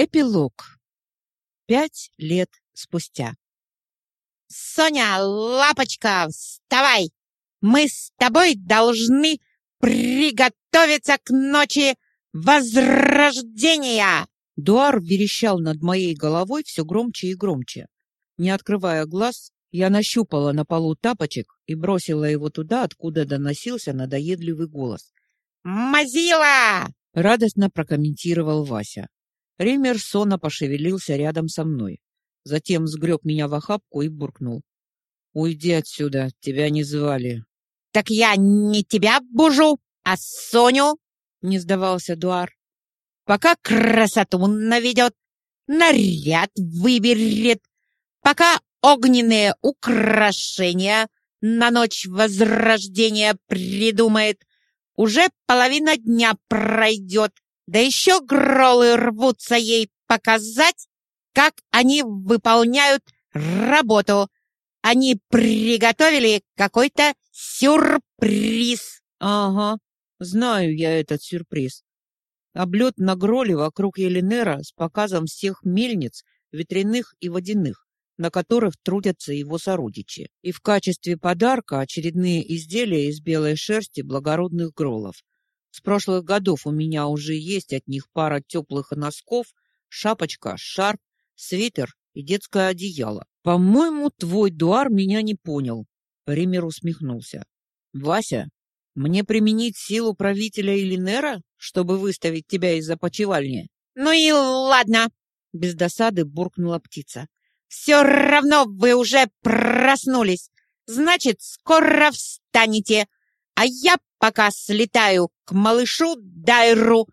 Эпилог. Пять лет спустя. «Соня, лапочка, вставай! Мы с тобой должны приготовиться к ночи возрождения!» Дуар верещал над моей головой все громче и громче. Не открывая глаз, я нащупала на полу тапочек и бросила его туда, откуда доносился надоедливый голос. «Мазила!» — радостно прокомментировал Вася. Ример сонно пошевелился рядом со мной. Затем сгреб меня в охапку и буркнул. «Уйди отсюда, тебя не звали». «Так я не тебя бужу, а Соню!» — не сдавался Дуар. «Пока красоту наведет, наряд выберет, пока огненные украшения на ночь возрождения придумает, уже половина дня пройдет, да еще гролы рвутся ей показать, как они выполняют работу. Они приготовили какой-то сюрприз. Ага, знаю я этот сюрприз. Облет на гроле вокруг Еленера с показом всех мельниц, ветряных и водяных, на которых трудятся его сородичи. И в качестве подарка очередные изделия из белой шерсти благородных гролов. С прошлых годов у меня уже есть от них пара теплых носков, шапочка, шарф, свитер и детское одеяло. По-моему, твой дуар меня не понял. Ример усмехнулся. Вася, мне применить силу правителя Элинера, чтобы выставить тебя из опочивальни? Ну и ладно, без досады буркнула птица. Все равно вы уже проснулись. Значит, скоро встанете. А я пока слетаю к малышу Дайру.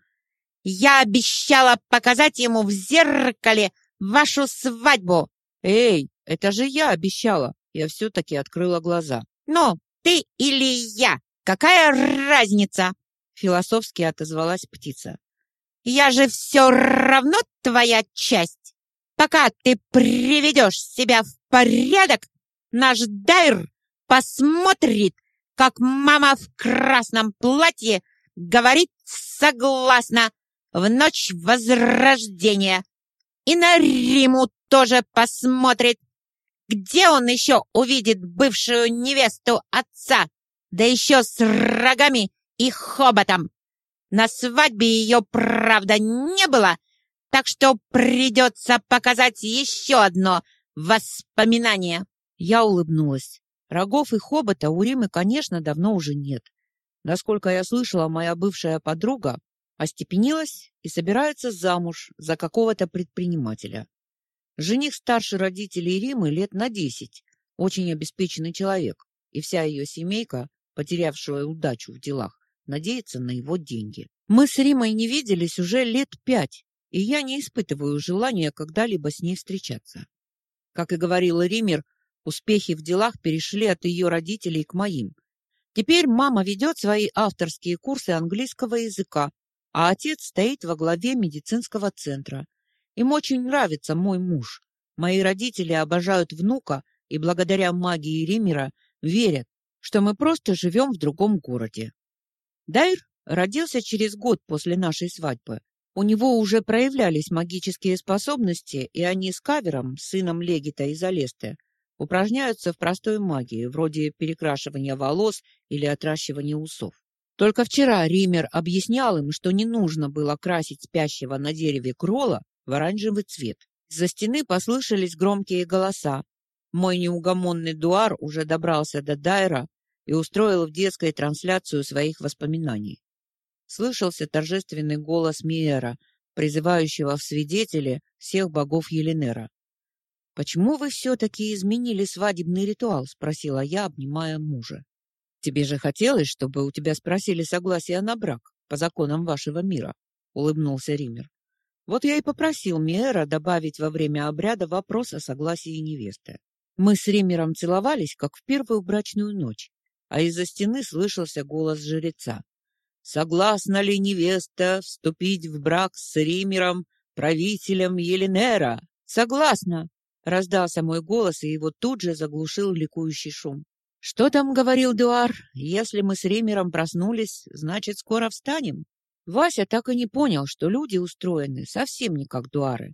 Я обещала показать ему в зеркале вашу свадьбу. Эй, это же я обещала. Я все-таки открыла глаза. Ну, ты или я? Какая разница? Философски отозвалась птица. Я же все равно твоя часть. Пока ты приведешь себя в порядок, наш Дайр посмотрит, как мама в красном платье говорит согласно в ночь возрождения. И на Риму тоже посмотрит. Где он еще увидит бывшую невесту отца, да еще с рогами и хоботом? На свадьбе ее, правда, не было, так что придется показать еще одно воспоминание. Я улыбнулась. Рогов и хобота у Римы, конечно, давно уже нет. Насколько я слышала, моя бывшая подруга остепенилась и собирается замуж за какого-то предпринимателя. Жених старше родителей Римы лет на десять, очень обеспеченный человек, и вся ее семейка, потерявшая удачу в делах, надеется на его деньги. Мы с Римой не виделись уже лет пять, и я не испытываю желания когда-либо с ней встречаться. Как и говорила Ример, Успехи в делах перешли от ее родителей к моим. Теперь мама ведет свои авторские курсы английского языка, а отец стоит во главе медицинского центра. Им очень нравится мой муж. Мои родители обожают внука и благодаря магии Римера верят, что мы просто живем в другом городе. Дайр родился через год после нашей свадьбы. У него уже проявлялись магические способности, и они с Кавером, сыном Легита из Алесты, упражняются в простой магии, вроде перекрашивания волос или отращивания усов. Только вчера Ример объяснял им, что не нужно было красить спящего на дереве крола в оранжевый цвет. За стены послышались громкие голоса. Мой неугомонный Дуар уже добрался до Дайра и устроил в детской трансляцию своих воспоминаний. Слышался торжественный голос Миера, призывающего в свидетели всех богов Еленера. «Почему вы все-таки изменили свадебный ритуал?» — спросила я, обнимая мужа. «Тебе же хотелось, чтобы у тебя спросили согласие на брак по законам вашего мира», — улыбнулся Ример. «Вот я и попросил Миэра добавить во время обряда вопрос о согласии невесты. Мы с Римером целовались, как в первую брачную ночь, а из-за стены слышался голос жреца. «Согласна ли невеста вступить в брак с Римером, правителем Еленера?» «Согласна!» Раздался мой голос, и его тут же заглушил ликующий шум. «Что там говорил Дуар? Если мы с Римером проснулись, значит, скоро встанем?» Вася так и не понял, что люди устроены совсем не как дуары.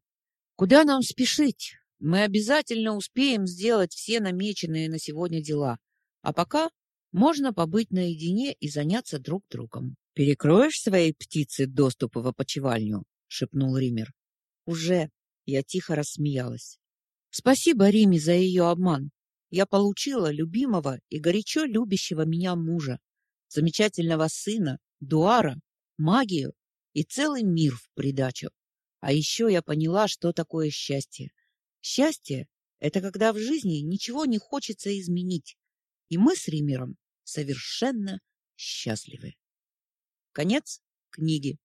Куда нам спешить? Мы обязательно успеем сделать все намеченные на сегодня дела. А пока можно побыть наедине и заняться друг другом. Перекроешь своей птице доступ в опочивальню, шепнул Ример. Уже, я тихо рассмеялась. Спасибо Риме за ее обман. Я получила любимого и горячо любящего меня мужа, замечательного сына, дуара, магию и целый мир в придачу. А еще я поняла, что такое счастье. Счастье — это когда в жизни ничего не хочется изменить. И мы с Римером совершенно счастливы. Конец книги.